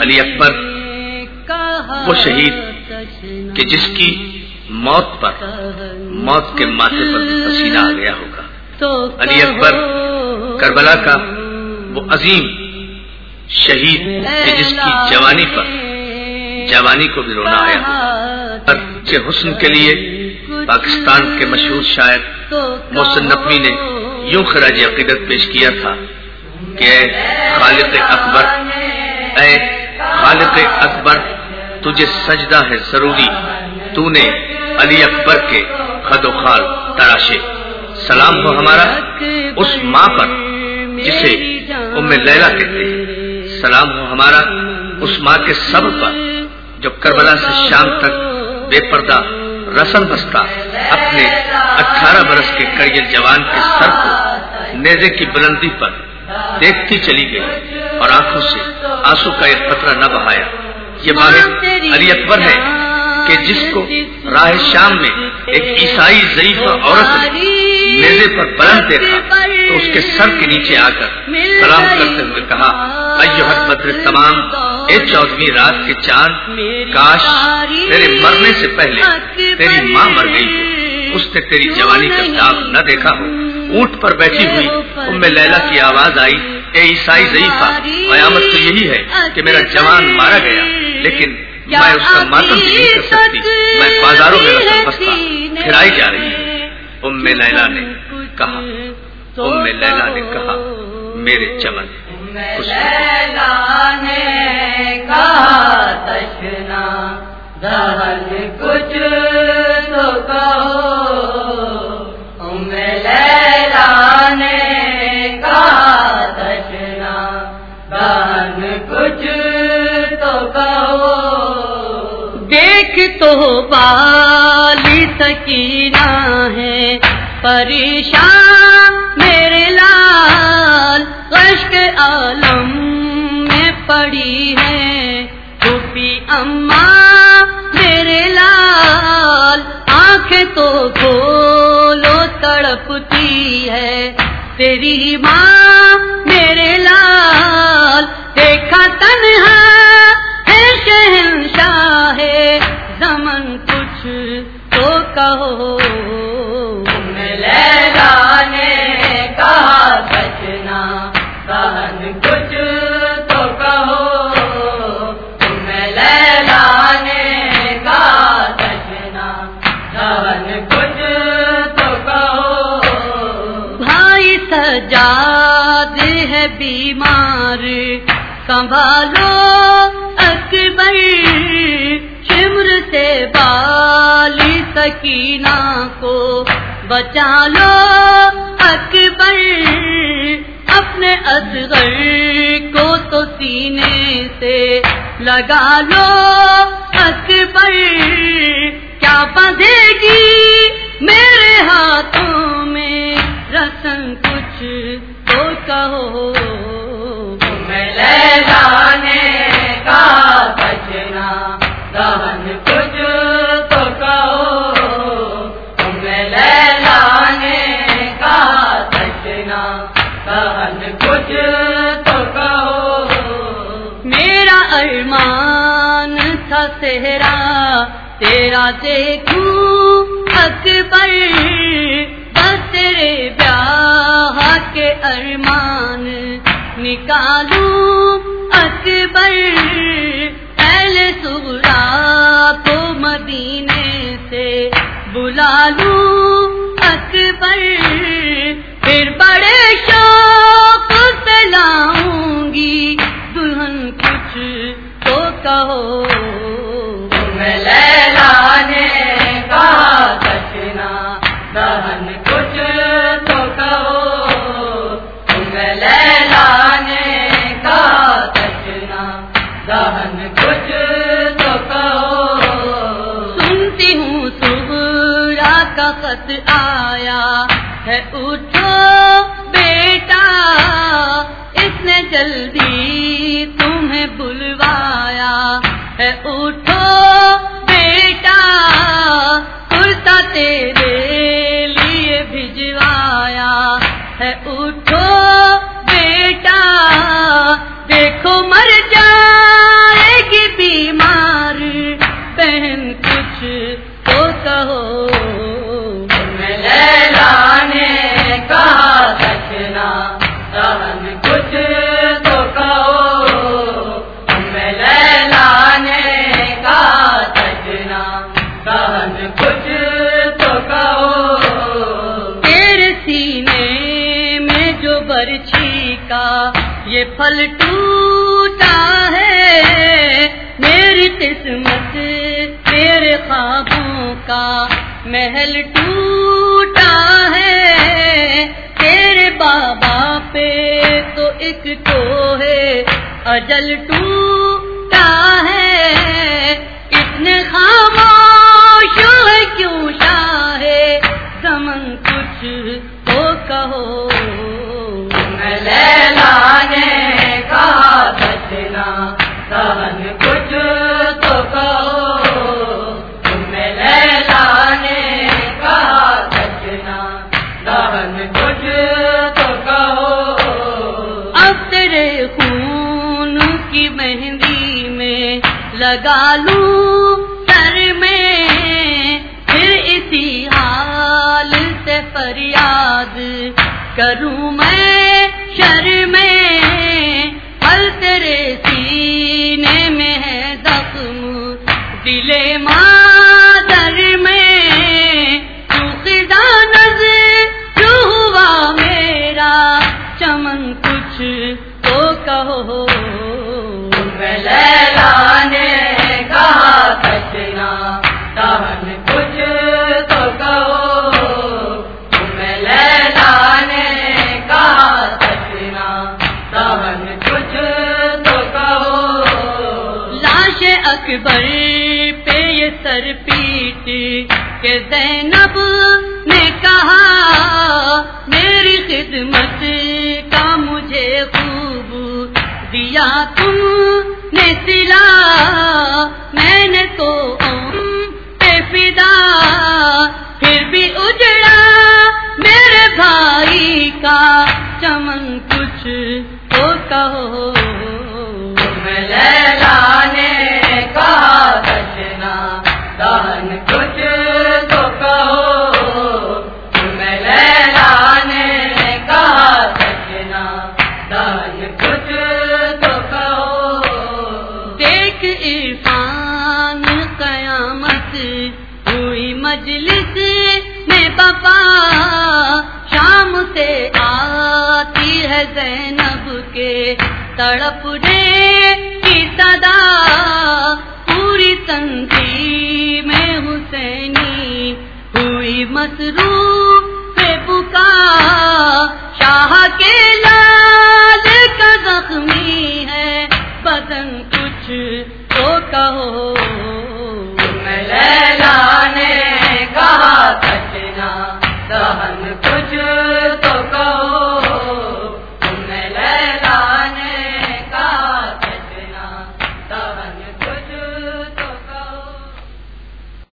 علی اکبر وہ شہید کہ جس کی موت پر موت کے ماتھے پر پسینہ آ گیا ہوگا۔ علی اکبر کربلا کا وہ عظیم شہید کہ جس کی جوانی پر جوانی کو بھی رونا آیا۔ کے حسن کے لیے پاکستان کے مشہور شاعر محسن نقوی نے یوں خراج عقیدت پیش کیا تھا۔ کہ اے خالق اکبر، اے خالق اکبر، تجھے سجدہ ہے ضروری۔ تو نے علی اکبر کے خد و خال تراشے۔ سلام ہو ہمارا اس ماں پر، جسے ام لیلا کہتے ہیں۔ سلام ہو ہمارا اس ماں کے سب پر، جو کربلا سے شام تک بے پردہ رسم بستہ اپنے اٹھارہ برس کے کریل جوان کے سر کو نیزے کی بلندی پر دیکھتی چلی گئی اور آنکھوں سے آنسو کا ایک قطرہ نہ بہایا۔ یہ واحد علی اکبر ہے کہ جس کو راہ شام میں ایک عیسائی ضعیف عورت نے نیزے پر بلند دیکھا تو اس کے سر کے نیچے آ کر سلام کرتے ہوئے کہا ایوہت بدر تمام، اے چودویں رات کے چاند، کاش تیرے مرنے سے پہلے تیری ماں مر گئی ہو، اس نے تیری جوانی کا داغ نہ دیکھا ہو۔ اونٹ پر بیٹھی ہوئی ام لیلا کی آواز آئی اے عیسائی ضعیفہ قیامت تو یہی ہے کہ میرا جوان مارا گیا لیکن میں اس کا ماتم بھی نہیں کر سکتی میں بازاروں میں رسم بستا پھرائی جا رہی ہوں۔ ام لیلا نے کہا ام لیلا نے کہا میرے چمن کچھ تو بالی سکینہ ہے۔ پریشان میرے لال کشک عالم میں پڑی ہے۔ پھوپھی اماں میرے لال، آنکھیں تو کھولو تڑپتی ہے۔ تیری ماں میرے لال سجاد ہے بیمار۔ سنبھالو اکبر شمر سے بالی سکینہ کو۔ بچا لو اکبر، اپنے اصغر کو تو سینے سے لگا لو۔ اکبر، کیا بندھے گی میرے ہاتھوں رسن کچھ تو کہو۔ ام لیلا نے کہا بچنا دہن کچھ تو کہو۔ ام لیلا نے کہا بچنا دہن کچھ تو کہو۔ میرا ارمان تھا تیرا تیرا دیکھوں اکبر۔ تیرے بیاہ کے ارمان نکالوں۔ اکبر پہلے سغرا کو مدینے سے بلا لوں۔ اکبر، پھر بڑے شوق سے لاؤں گی۔ دلہن کچھ تو کہو۔ وقت آیا ہے اٹھو بیٹا، اس نے جلدی تمہیں بلوایا ہے اٹھو بیٹا کرتا تیرے لیے بھجوایا ہے اٹھو بیٹا، دیکھو مر جائے گی بیمار، بہن کچھ تو کہو یہ پھل ٹوٹا ہے۔ میری قسمت میرے خوابوں کا محل ٹوٹا ہے۔ تیرے بابا پہ تو ایک تو ہے، اجل ٹوٹا ہے۔ اتنے خاموش کیوں شاہ ہے؟ سمن کچھ تو کہو۔ لگا لوں سر میں، پھر اسی حال سے فریاد کروں میں شر میں۔ پل تیرے سینے میں ہے زخم دلے مادر میں۔ تو نظر جو ہوا میرا، چمن کچھ تو کہو۔ اکبر پہ یہ سر پیٹ کہ زینب نے کہا، میری خدمت کا مجھے خوب دیا، تم نے سلا، میں نے تو پہ فدا۔ مجلس میں پپا شام سے آتی ہے زینب کے تڑپ دے کی صدا۔ پوری تنظیم میں حسینی ہوئی مسروف پہ بکا شاہ کے لال کا زخمی ہے۔ بدن کچھ تو کہو۔